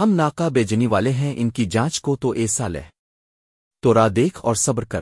ہم ناکا بیجنی والے ہیں، ان کی جانچ کو تو ایسا لے تو را دیکھ اور صبر کر۔